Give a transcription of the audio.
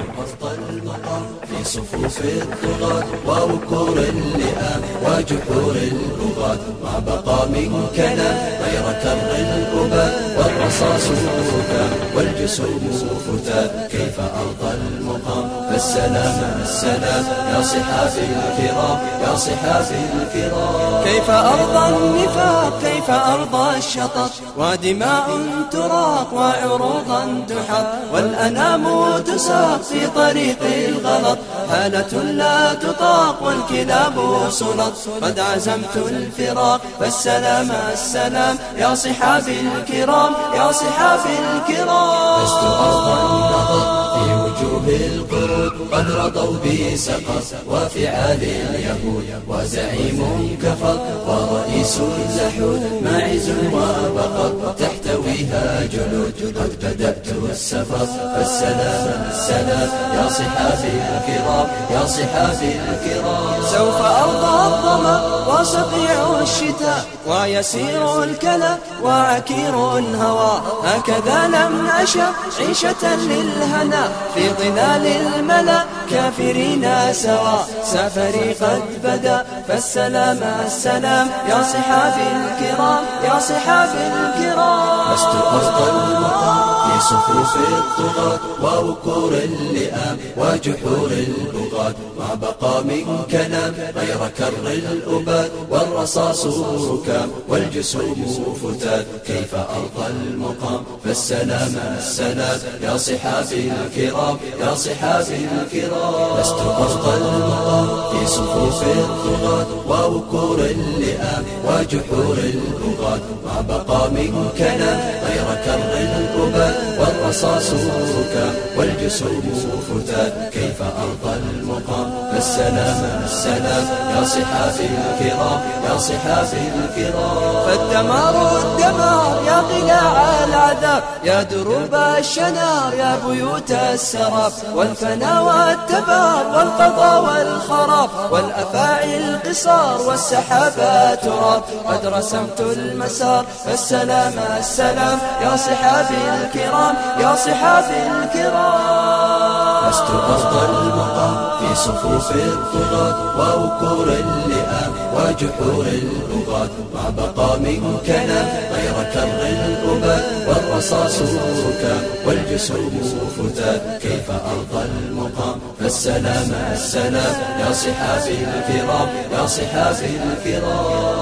أرض المقام في صفوف الطغاة ووكور اللئام وجحور البغاة ما بقى منك غير كر الأباد والرصاص كام والجسوم فتات كيف أرض المقام فالسلام السلام يا صحافي الكرام يا صحافي الكرام كيف أرضى النفاق كيف أرضى الشطط؟ ودماء تراق وعروضا تحط. والأنام تساق في طريق الغلط. حالة لا تطاق والكلاب سلط. قد عزمت الفراق فالسلام السلام. يا صحابي الكرام يا صحابي الكرام. لست أرضى النظر في وجوه القرود قد رضوا بسقط وفعال اليهود وزعيم كفر ورئيس زحود ماعز وبقر تحتويها جلود قد بدأت السفر فالسلام السلام يا صحابي الكرام يا صحابي الكرام سوف أرضى الظما وصقيع الشتاء ويسير الكلى وعكير الهوى. هكذا لم أشأ عيشة للهنا في ظلال الملا كافرين سوا. سفري قد بدا فالسلام السلام. يا صحابي الكرام يا صحابي الكرام لست أرضى المقام في صفوف الطغاة ووكور اللئام وجحور البغاة. ما بقى من كلام غير كر الأباد والرصاص ركام والجسوم فتات. كيف أرضى المقام؟ فالسلام السلام. يا صحابي الكرام يا صحابي الكرام. لست أرضى المقام في صفوف الطغاة. ووكور اللئام وجحور البغاة. ما بقى من كلام غير كر ركام والجسوم فتات كيف أرضى المقام. فالسلام السلام يا صحابي الكرام يا صحابي الكرام. فالدمار الدمار يا قلاع العذاب يا دروب الشنار يا بيوت السراب. والفنا والتباب والقضاء والخراب والأفاعي القصار والسحابات تراب. قد رسمت المسار فالسلام السلام يا صحابي الكرام. يا صحابي الكرام. لست أرضى المقام في صفوف الطغاة ووكور اللئام وجحور البغاة. ما بقى من كلام غير كر الأباد والرصاص ركام والجسوم فتات كيف أرضى المقام؟ فالسلام السلام يا صحابي الكرام يا صحابي الكرام.